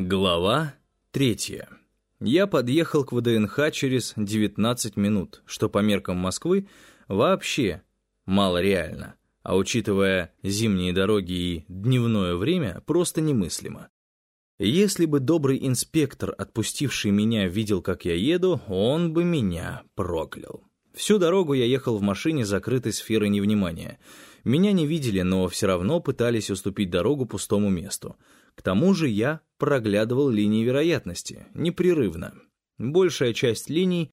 Глава третья. Я подъехал к ВДНХ через 19 минут, что по меркам Москвы вообще мало реально, а учитывая зимние дороги и дневное время, просто немыслимо. Если бы добрый инспектор, отпустивший меня, видел, как я еду, он бы меня проклял. Всю дорогу я ехал в машине закрытой сферой невнимания. Меня не видели, но все равно пытались уступить дорогу пустому месту. К тому же я проглядывал линии вероятности, непрерывно. Большая часть линий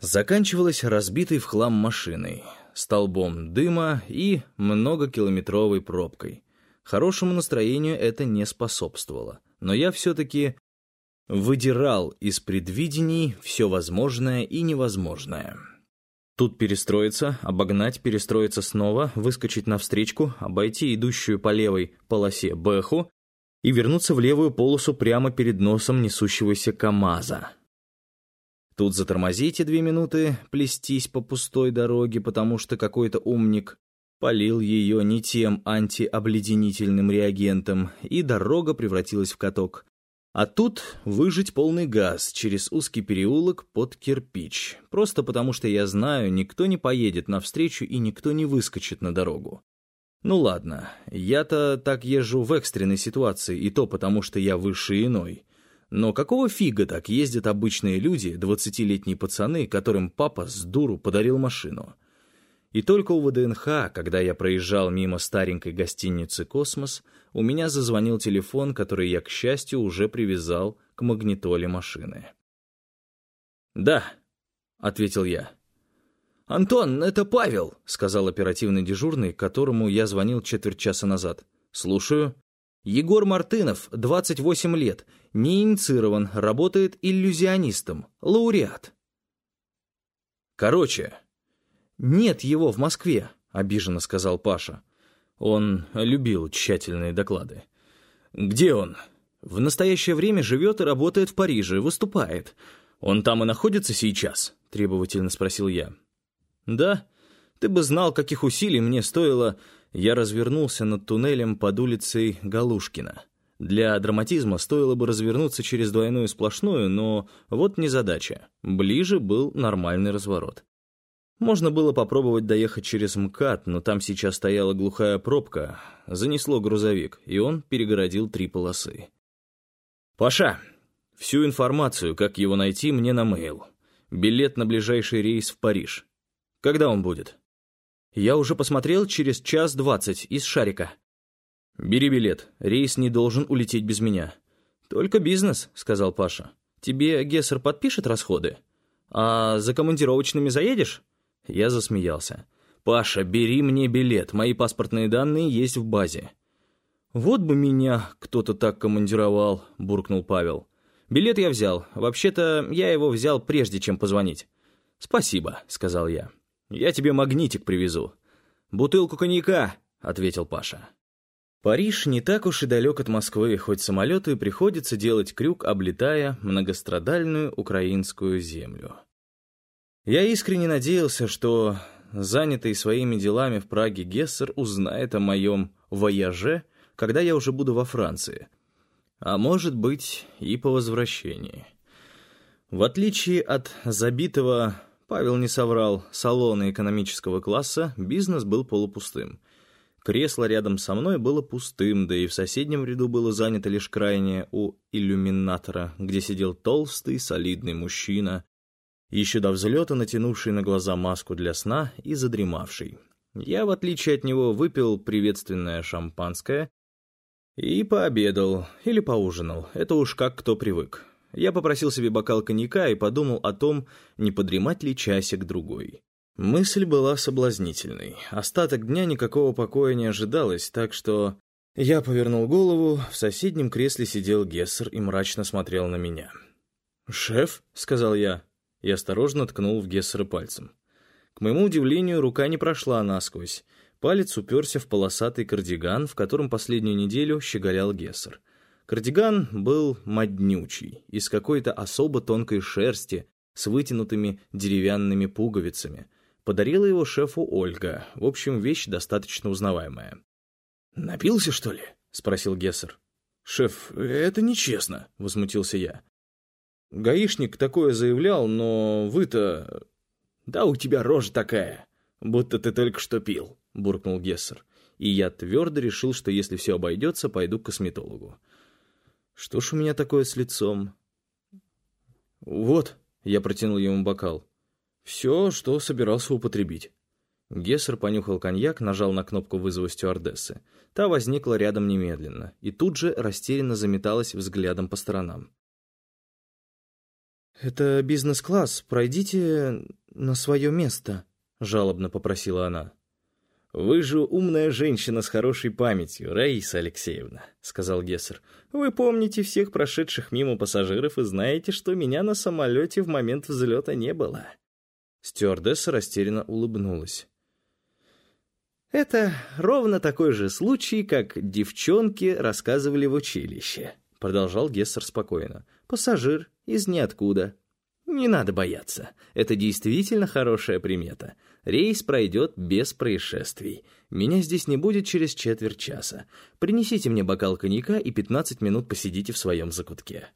заканчивалась разбитой в хлам машиной, столбом дыма и многокилометровой пробкой. Хорошему настроению это не способствовало, но я все-таки выдирал из предвидений все возможное и невозможное. Тут перестроиться, обогнать, перестроиться снова, выскочить навстречку, обойти идущую по левой полосе Бэху и вернуться в левую полосу прямо перед носом несущегося КамАЗа. Тут затормозите две минуты, плестись по пустой дороге, потому что какой-то умник полил ее не тем антиобледенительным реагентом, и дорога превратилась в каток. А тут выжить полный газ через узкий переулок под кирпич. Просто потому что я знаю, никто не поедет навстречу и никто не выскочит на дорогу. Ну ладно, я-то так езжу в экстренной ситуации, и то потому что я высший Иной. Но какого фига так ездят обычные люди, двадцатилетние пацаны, которым папа сдуру подарил машину? И только у ВДНХ, когда я проезжал мимо старенькой гостиницы «Космос», у меня зазвонил телефон, который я, к счастью, уже привязал к магнитоле машины. «Да», — ответил я. «Антон, это Павел», — сказал оперативный дежурный, которому я звонил четверть часа назад. «Слушаю». «Егор Мартынов, 28 лет, не инициирован, работает иллюзионистом, лауреат». «Короче», «Нет его в Москве», — обиженно сказал Паша. Он любил тщательные доклады. «Где он?» «В настоящее время живет и работает в Париже, выступает. Он там и находится сейчас?» — требовательно спросил я. «Да. Ты бы знал, каких усилий мне стоило...» Я развернулся над туннелем под улицей Галушкина. Для драматизма стоило бы развернуться через двойную сплошную, но вот незадача. Ближе был нормальный разворот. Можно было попробовать доехать через МКАД, но там сейчас стояла глухая пробка, занесло грузовик, и он перегородил три полосы. «Паша, всю информацию, как его найти, мне на мейл. Билет на ближайший рейс в Париж. Когда он будет?» «Я уже посмотрел через час двадцать из Шарика». «Бери билет, рейс не должен улететь без меня». «Только бизнес», — сказал Паша. «Тебе Гессер подпишет расходы? А за командировочными заедешь?» Я засмеялся. «Паша, бери мне билет, мои паспортные данные есть в базе». «Вот бы меня кто-то так командировал», — буркнул Павел. «Билет я взял. Вообще-то я его взял прежде, чем позвонить». «Спасибо», — сказал я. «Я тебе магнитик привезу». «Бутылку коньяка», — ответил Паша. Париж не так уж и далек от Москвы, хоть самолету и приходится делать крюк, облетая многострадальную украинскую землю. Я искренне надеялся, что занятый своими делами в Праге Гессер узнает о моем вояже, когда я уже буду во Франции. А может быть, и по возвращении. В отличие от забитого, Павел не соврал, салона экономического класса, бизнес был полупустым. Кресло рядом со мной было пустым, да и в соседнем ряду было занято лишь крайнее у иллюминатора, где сидел толстый, солидный мужчина еще до взлета натянувший на глаза маску для сна и задремавший. Я, в отличие от него, выпил приветственное шампанское и пообедал или поужинал, это уж как кто привык. Я попросил себе бокал коньяка и подумал о том, не подремать ли часик-другой. Мысль была соблазнительной. Остаток дня никакого покоя не ожидалось, так что я повернул голову, в соседнем кресле сидел Гессер и мрачно смотрел на меня. «Шеф», — сказал я, и осторожно ткнул в Гессера пальцем. К моему удивлению, рука не прошла насквозь. Палец уперся в полосатый кардиган, в котором последнюю неделю щеголял Гессер. Кардиган был моднючий, из какой-то особо тонкой шерсти, с вытянутыми деревянными пуговицами. Подарила его шефу Ольга. В общем, вещь достаточно узнаваемая. «Напился, что ли?» — спросил Гессер. «Шеф, это нечестно», — возмутился я. «Гаишник такое заявлял, но вы-то...» «Да у тебя рожа такая, будто ты только что пил», — буркнул Гессер. И я твердо решил, что если все обойдется, пойду к косметологу. Что ж у меня такое с лицом? «Вот», — я протянул ему бокал. «Все, что собирался употребить». Гессер понюхал коньяк, нажал на кнопку вызова стюардессы. Та возникла рядом немедленно и тут же растерянно заметалась взглядом по сторонам. «Это бизнес-класс, пройдите на свое место», — жалобно попросила она. «Вы же умная женщина с хорошей памятью, Раиса Алексеевна», — сказал Гессер. «Вы помните всех прошедших мимо пассажиров и знаете, что меня на самолете в момент взлета не было». Стюардесса растерянно улыбнулась. «Это ровно такой же случай, как девчонки рассказывали в училище», — продолжал Гессер спокойно. «Пассажир из ниоткуда. Не надо бояться. Это действительно хорошая примета. Рейс пройдет без происшествий. Меня здесь не будет через четверть часа. Принесите мне бокал коньяка и 15 минут посидите в своем закутке».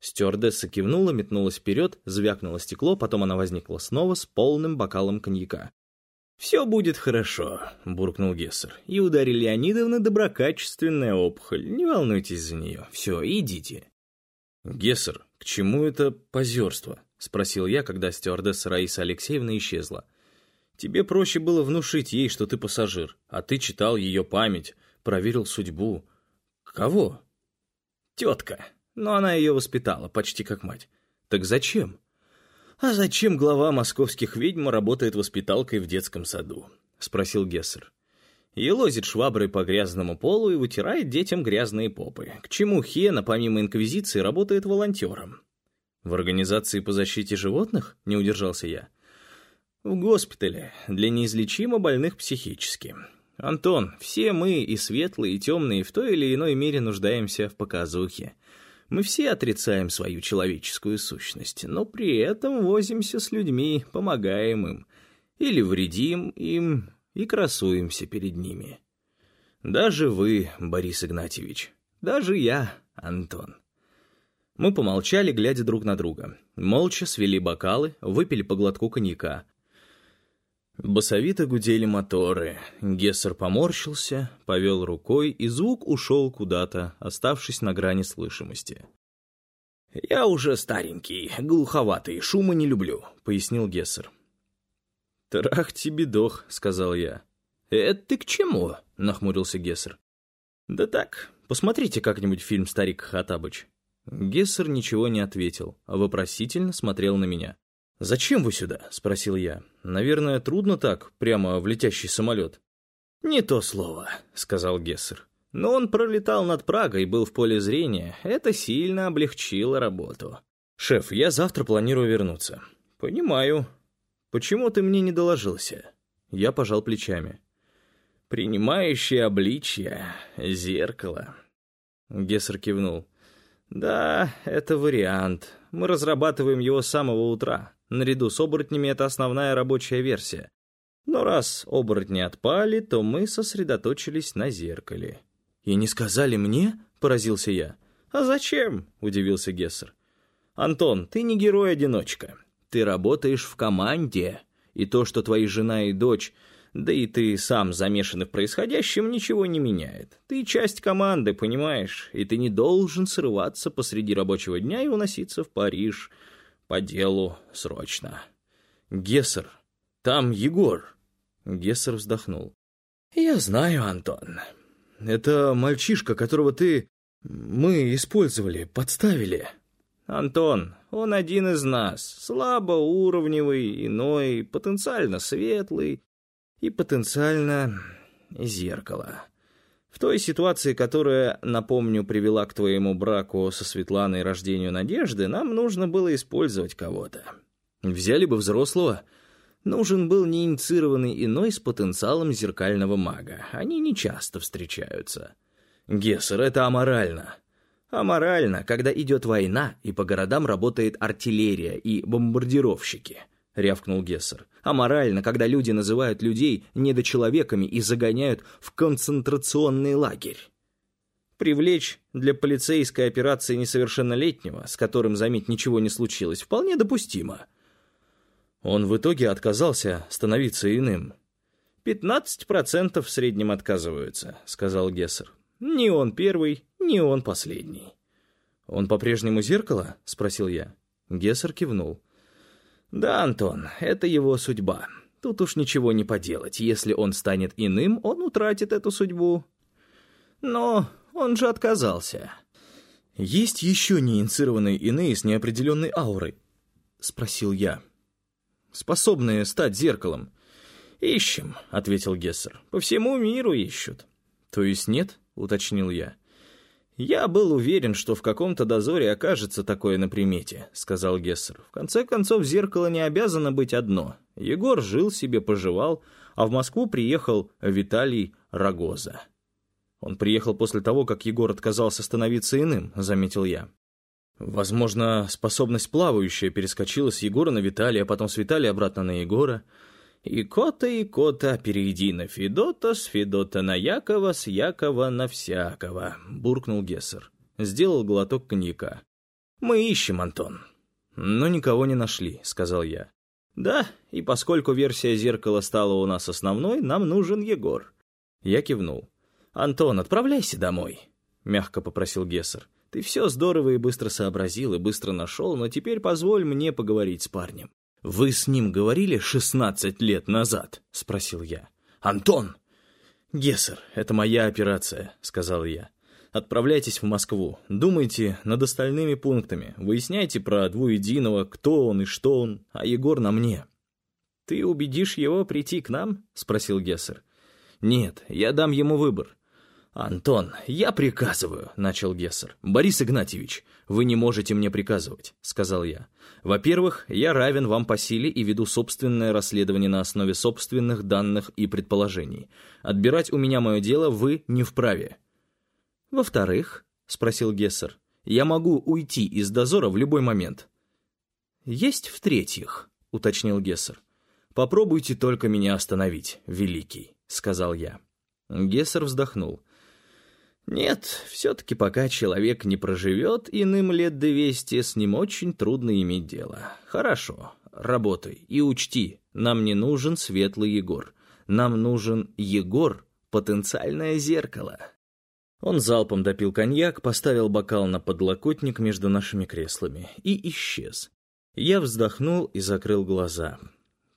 Стюардесса кивнула, метнулась вперед, звякнуло стекло, потом она возникла снова с полным бокалом коньяка. «Все будет хорошо», — буркнул Гессер. «И у Дарьи Леонидовны доброкачественная опухоль. Не волнуйтесь за нее. Все, идите». «Гессер, к чему это позерство?» — спросил я, когда стюардесса Раиса Алексеевна исчезла. «Тебе проще было внушить ей, что ты пассажир, а ты читал ее память, проверил судьбу. Кого?» «Тетка. Но она ее воспитала, почти как мать. Так зачем?» «А зачем глава московских ведьм работает воспиталкой в детском саду?» — спросил Гессер. Елозит шваброй по грязному полу и вытирает детям грязные попы. К чему Хена, помимо инквизиции, работает волонтером? «В организации по защите животных?» — не удержался я. «В госпитале, для неизлечимо больных психически. Антон, все мы, и светлые, и темные, в той или иной мере нуждаемся в показухе. Мы все отрицаем свою человеческую сущность, но при этом возимся с людьми, помогаем им, или вредим им и красуемся перед ними. Даже вы, Борис Игнатьевич, даже я, Антон. Мы помолчали, глядя друг на друга. Молча свели бокалы, выпили по глотку коньяка. Басовито гудели моторы. Гессер поморщился, повел рукой, и звук ушел куда-то, оставшись на грани слышимости. «Я уже старенький, глуховатый, шума не люблю», — пояснил Гессер. «Трах тебе дох», — сказал я. «Это ты к чему?» — нахмурился Гессер. «Да так, посмотрите как-нибудь фильм «Старик Хатабыч». Гессер ничего не ответил, а вопросительно смотрел на меня. «Зачем вы сюда?» — спросил я. «Наверное, трудно так, прямо в летящий самолет». «Не то слово», — сказал Гессер. «Но он пролетал над Прагой и был в поле зрения. Это сильно облегчило работу». «Шеф, я завтра планирую вернуться». «Понимаю. Почему ты мне не доложился?» Я пожал плечами. «Принимающее обличье, зеркало». Гессер кивнул. «Да, это вариант. Мы разрабатываем его с самого утра. Наряду с оборотнями это основная рабочая версия. Но раз оборотни отпали, то мы сосредоточились на зеркале. «И не сказали мне?» — поразился я. «А зачем?» — удивился Гессер. «Антон, ты не герой-одиночка. Ты работаешь в команде, и то, что твои жена и дочь, да и ты сам замешаны в происходящем, ничего не меняет. Ты часть команды, понимаешь, и ты не должен срываться посреди рабочего дня и уноситься в Париж» по делу срочно. Гессер, там Егор. Гессер вздохнул. Я знаю, Антон. Это мальчишка, которого ты... Мы использовали, подставили. Антон, он один из нас, слабоуровневый, иной, потенциально светлый и потенциально зеркало. В той ситуации, которая, напомню, привела к твоему браку со Светланой и рождению Надежды, нам нужно было использовать кого-то. Взяли бы взрослого. Нужен был неинициированный иной с потенциалом зеркального мага. Они не часто встречаются. Гессер, это аморально. Аморально, когда идет война, и по городам работает артиллерия и бомбардировщики — рявкнул Гессер. «Аморально, когда люди называют людей недочеловеками и загоняют в концентрационный лагерь». Привлечь для полицейской операции несовершеннолетнего, с которым, заметь, ничего не случилось, вполне допустимо. Он в итоге отказался становиться иным. «Пятнадцать процентов в среднем отказываются», — сказал Гессер. «Не он первый, не он последний». «Он по-прежнему зеркало?» — спросил я. Гессер кивнул. «Да, Антон, это его судьба. Тут уж ничего не поделать. Если он станет иным, он утратит эту судьбу. Но он же отказался». «Есть еще неинициированные иные с неопределенной аурой?» — спросил я. «Способные стать зеркалом». «Ищем», — ответил Гессер. «По всему миру ищут». «То есть нет?» — уточнил я. «Я был уверен, что в каком-то дозоре окажется такое на примете», — сказал Гессер. «В конце концов, зеркало не обязано быть одно. Егор жил себе, поживал, а в Москву приехал Виталий Рогоза». «Он приехал после того, как Егор отказался становиться иным», — заметил я. «Возможно, способность плавающая перескочила с Егора на Виталия, а потом с Виталия обратно на Егора». И кота, и кота, перейди на Федота, с Федота на Якова, с Якова на всякого», — буркнул Гессер. Сделал глоток коньяка. «Мы ищем, Антон». «Но никого не нашли», — сказал я. «Да, и поскольку версия зеркала стала у нас основной, нам нужен Егор». Я кивнул. «Антон, отправляйся домой», — мягко попросил Гессер. «Ты все здорово и быстро сообразил и быстро нашел, но теперь позволь мне поговорить с парнем». «Вы с ним говорили шестнадцать лет назад?» — спросил я. «Антон!» «Гессер, это моя операция», — сказал я. «Отправляйтесь в Москву, думайте над остальными пунктами, выясняйте про двуединого, кто он и что он, а Егор на мне». «Ты убедишь его прийти к нам?» — спросил Гессер. «Нет, я дам ему выбор. «Антон, я приказываю», — начал Гессер. «Борис Игнатьевич, вы не можете мне приказывать», — сказал я. «Во-первых, я равен вам по силе и веду собственное расследование на основе собственных данных и предположений. Отбирать у меня мое дело вы не вправе». «Во-вторых», — спросил Гессер, — «я могу уйти из дозора в любой момент». «Есть в-третьих», — уточнил Гессер. «Попробуйте только меня остановить, великий», — сказал я. Гессер вздохнул. Нет, все-таки пока человек не проживет иным лет двести, с ним очень трудно иметь дело. Хорошо, работай и учти, нам не нужен светлый Егор. Нам нужен Егор, потенциальное зеркало. Он залпом допил коньяк, поставил бокал на подлокотник между нашими креслами и исчез. Я вздохнул и закрыл глаза.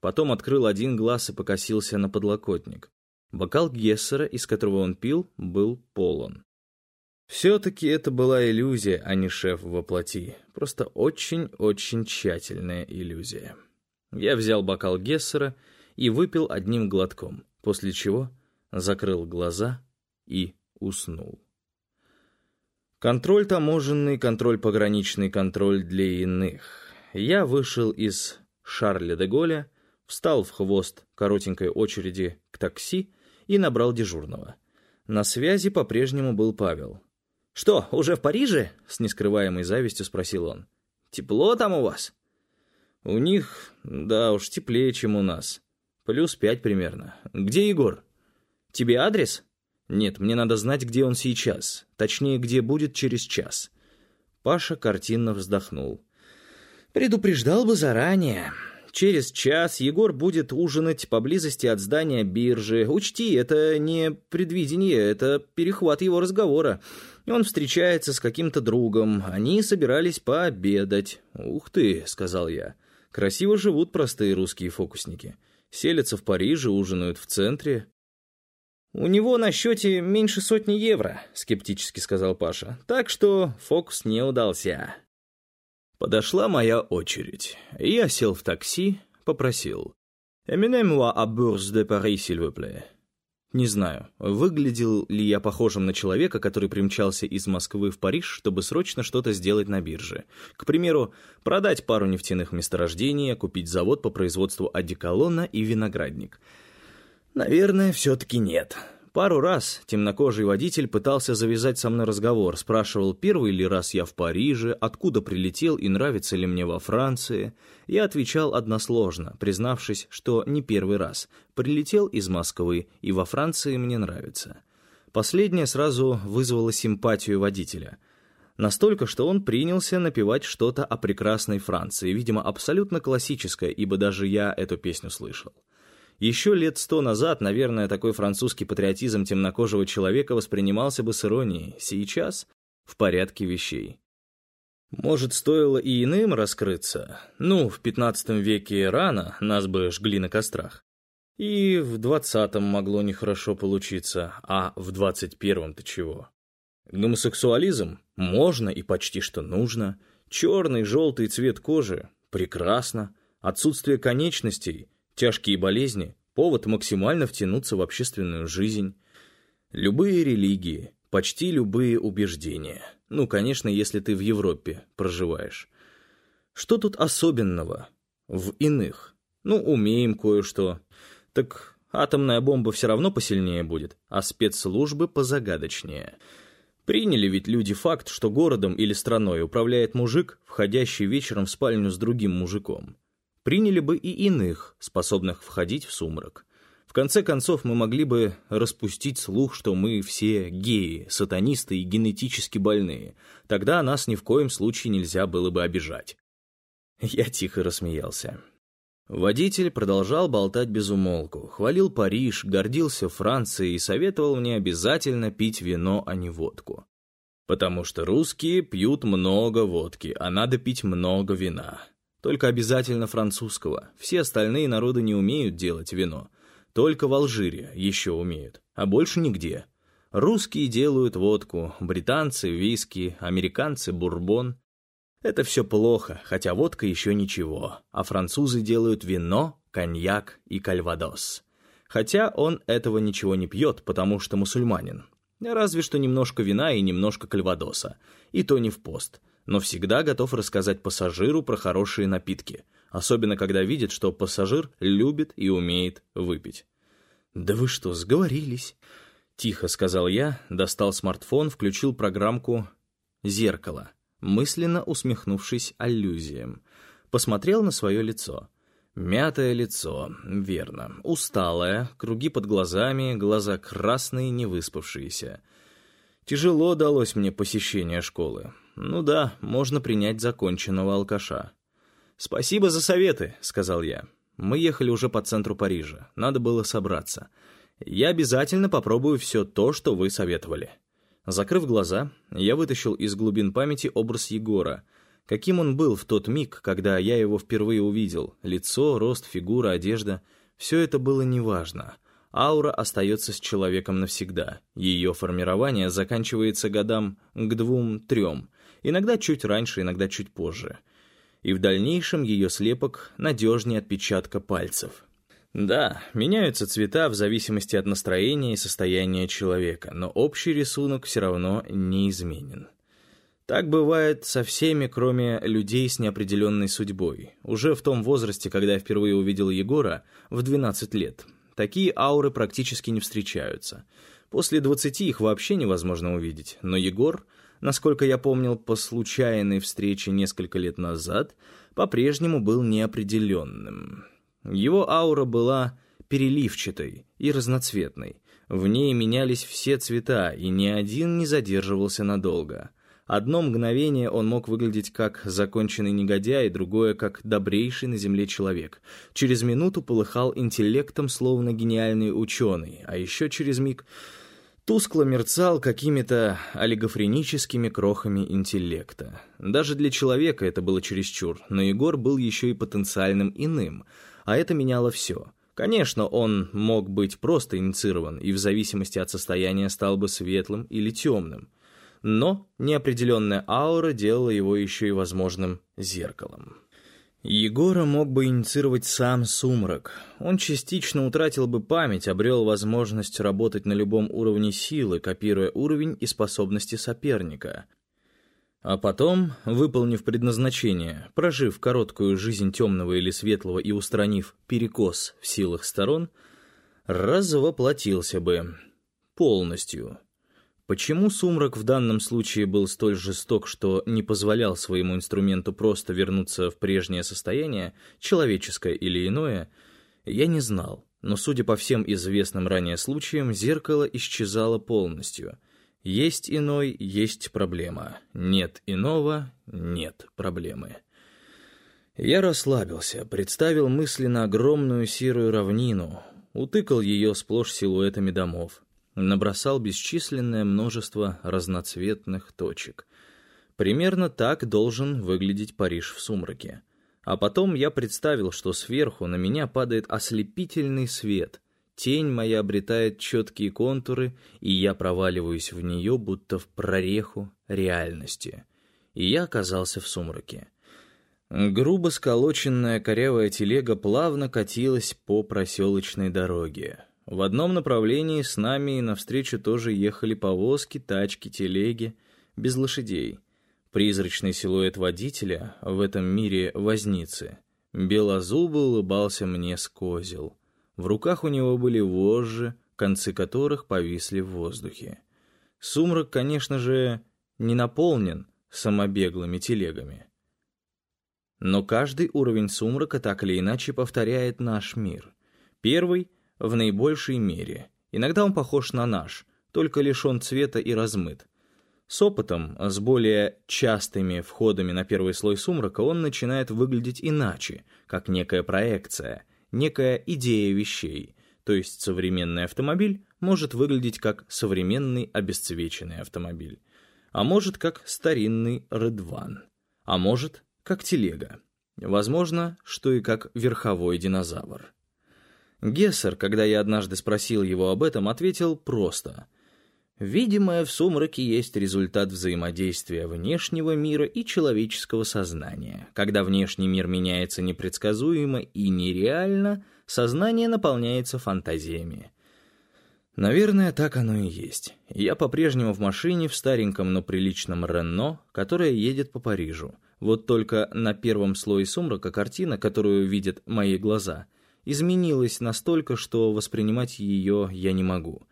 Потом открыл один глаз и покосился на подлокотник. Бокал Гессера, из которого он пил, был полон. Все-таки это была иллюзия, а не шеф во плоти. Просто очень-очень тщательная иллюзия. Я взял бокал Гессера и выпил одним глотком, после чего закрыл глаза и уснул. Контроль таможенный, контроль пограничный, контроль для иных. Я вышел из Шарля де Голля, встал в хвост коротенькой очереди к такси и набрал дежурного. На связи по-прежнему был Павел. «Что, уже в Париже?» — с нескрываемой завистью спросил он. «Тепло там у вас?» «У них, да уж, теплее, чем у нас. Плюс пять примерно. Где Егор?» «Тебе адрес?» «Нет, мне надо знать, где он сейчас. Точнее, где будет через час». Паша картинно вздохнул. «Предупреждал бы заранее. Через час Егор будет ужинать поблизости от здания биржи. Учти, это не предвидение, это перехват его разговора. Он встречается с каким-то другом. Они собирались пообедать. «Ух ты», — сказал я. «Красиво живут простые русские фокусники. Селятся в Париже, ужинают в центре». «У него на счете меньше сотни евро», — скептически сказал Паша. «Так что фокус не удался». Подошла моя очередь. Я сел в такси, попросил. «Эминем-moi à Bourse de Paris, s'il vous plaît». Не знаю, выглядел ли я похожим на человека, который примчался из Москвы в Париж, чтобы срочно что-то сделать на бирже. К примеру, продать пару нефтяных месторождений, купить завод по производству одеколона и виноградник. Наверное, все-таки нет. Пару раз темнокожий водитель пытался завязать со мной разговор, спрашивал, первый ли раз я в Париже, откуда прилетел и нравится ли мне во Франции. Я отвечал односложно, признавшись, что не первый раз. Прилетел из Москвы, и во Франции мне нравится. Последнее сразу вызвало симпатию водителя. Настолько, что он принялся напевать что-то о прекрасной Франции, видимо, абсолютно классическое, ибо даже я эту песню слышал. Еще лет сто назад, наверное, такой французский патриотизм темнокожего человека воспринимался бы с иронией. Сейчас в порядке вещей. Может, стоило и иным раскрыться? Ну, в пятнадцатом веке рано, нас бы жгли на кострах. И в двадцатом могло нехорошо получиться, а в двадцать первом-то чего? Гомосексуализм можно и почти что нужно. Черный, желтый цвет кожи – прекрасно. Отсутствие конечностей, тяжкие болезни – повод максимально втянуться в общественную жизнь. Любые религии, почти любые убеждения. Ну, конечно, если ты в Европе проживаешь. Что тут особенного в иных? Ну, умеем кое-что. Так атомная бомба все равно посильнее будет, а спецслужбы позагадочнее. Приняли ведь люди факт, что городом или страной управляет мужик, входящий вечером в спальню с другим мужиком. Приняли бы и иных, способных входить в сумрак. В конце концов, мы могли бы распустить слух, что мы все геи, сатанисты и генетически больные. Тогда нас ни в коем случае нельзя было бы обижать. Я тихо рассмеялся. Водитель продолжал болтать без умолку, хвалил Париж, гордился Францией и советовал мне обязательно пить вино, а не водку. Потому что русские пьют много водки, а надо пить много вина. Только обязательно французского. Все остальные народы не умеют делать вино. Только в Алжире еще умеют, а больше нигде. Русские делают водку, британцы — виски, американцы — бурбон. Это все плохо, хотя водка еще ничего, а французы делают вино, коньяк и кальвадос. Хотя он этого ничего не пьет, потому что мусульманин. Разве что немножко вина и немножко кальвадоса, и то не в пост, но всегда готов рассказать пассажиру про хорошие напитки, особенно когда видит, что пассажир любит и умеет выпить. «Да вы что, сговорились?» Тихо сказал я, достал смартфон, включил программку «Зеркало» мысленно усмехнувшись аллюзиям. Посмотрел на свое лицо. Мятое лицо, верно. Усталое, круги под глазами, глаза красные, невыспавшиеся. Тяжело далось мне посещение школы. Ну да, можно принять законченного алкаша. «Спасибо за советы», — сказал я. Мы ехали уже по центру Парижа. Надо было собраться. Я обязательно попробую все то, что вы советовали. Закрыв глаза, я вытащил из глубин памяти образ Егора. Каким он был в тот миг, когда я его впервые увидел. Лицо, рост, фигура, одежда — все это было неважно. Аура остается с человеком навсегда. Ее формирование заканчивается годам к двум-трем. Иногда чуть раньше, иногда чуть позже. И в дальнейшем ее слепок надежнее отпечатка пальцев. Да, меняются цвета в зависимости от настроения и состояния человека, но общий рисунок все равно неизменен. Так бывает со всеми, кроме людей с неопределенной судьбой. Уже в том возрасте, когда я впервые увидел Егора, в 12 лет, такие ауры практически не встречаются. После 20 их вообще невозможно увидеть, но Егор, насколько я помнил по случайной встрече несколько лет назад, по-прежнему был неопределенным. Его аура была переливчатой и разноцветной. В ней менялись все цвета, и ни один не задерживался надолго. Одно мгновение он мог выглядеть как законченный негодяй, другое — как добрейший на земле человек. Через минуту полыхал интеллектом, словно гениальный ученый, а еще через миг тускло мерцал какими-то олигофреническими крохами интеллекта. Даже для человека это было чересчур, но Егор был еще и потенциальным иным — а это меняло все. Конечно, он мог быть просто инициирован и в зависимости от состояния стал бы светлым или темным. Но неопределенная аура делала его еще и возможным зеркалом. Егора мог бы инициировать сам сумрак. Он частично утратил бы память, обрел возможность работать на любом уровне силы, копируя уровень и способности соперника — а потом, выполнив предназначение, прожив короткую жизнь темного или светлого и устранив перекос в силах сторон, развоплотился бы полностью. Почему сумрак в данном случае был столь жесток, что не позволял своему инструменту просто вернуться в прежнее состояние, человеческое или иное, я не знал. Но, судя по всем известным ранее случаям, зеркало исчезало полностью. Есть иной, есть проблема. Нет иного, нет проблемы. Я расслабился, представил мысленно огромную серую равнину, утыкал ее сплошь силуэтами домов, набросал бесчисленное множество разноцветных точек. Примерно так должен выглядеть Париж в сумраке. А потом я представил, что сверху на меня падает ослепительный свет. Тень моя обретает четкие контуры, и я проваливаюсь в нее, будто в прореху реальности. И я оказался в сумраке. Грубо сколоченная корявая телега плавно катилась по проселочной дороге. В одном направлении с нами и навстречу тоже ехали повозки, тачки, телеги, без лошадей — Призрачный силуэт водителя в этом мире возницы. Белозубый улыбался мне с козел. В руках у него были вожжи, концы которых повисли в воздухе. Сумрак, конечно же, не наполнен самобеглыми телегами. Но каждый уровень сумрака так или иначе повторяет наш мир. Первый — в наибольшей мере. Иногда он похож на наш, только лишен цвета и размыт. С опытом, с более частыми входами на первый слой сумрака он начинает выглядеть иначе, как некая проекция, некая идея вещей. То есть современный автомобиль может выглядеть как современный обесцвеченный автомобиль. А может, как старинный Редван. А может, как телега. Возможно, что и как верховой динозавр. Гессер, когда я однажды спросил его об этом, ответил просто — Видимое в сумраке есть результат взаимодействия внешнего мира и человеческого сознания. Когда внешний мир меняется непредсказуемо и нереально, сознание наполняется фантазиями. Наверное, так оно и есть. Я по-прежнему в машине в стареньком, но приличном Рено, которая едет по Парижу. Вот только на первом слое сумрака картина, которую видят мои глаза, изменилась настолько, что воспринимать ее я не могу —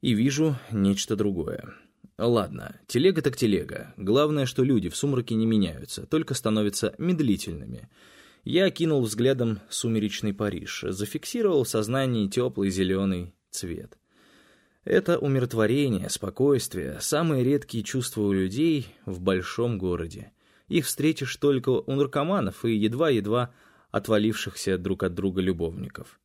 и вижу нечто другое. Ладно, телега так телега. Главное, что люди в сумраке не меняются, только становятся медлительными. Я окинул взглядом сумеречный Париж, зафиксировал в сознании теплый зеленый цвет. Это умиротворение, спокойствие, самые редкие чувства у людей в большом городе. Их встретишь только у наркоманов и едва-едва отвалившихся друг от друга любовников.